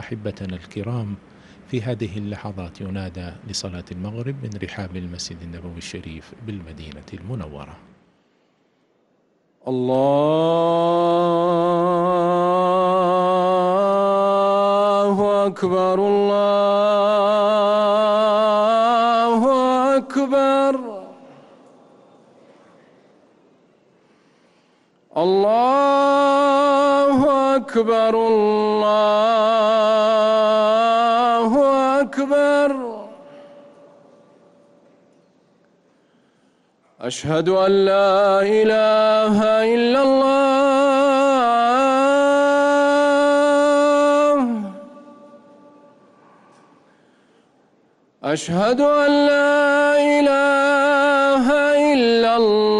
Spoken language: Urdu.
أحبتنا الكرام، في هذه اللحظات ينادى لصلاة المغرب من رحاب المسجد النبوي الشريف بالمدينة المنورة. الله أكبر الله أكبر. الله أكبر الله أكبر. أشهد أن لا إله إلا الله. أشهد أن لا إله إلا الله.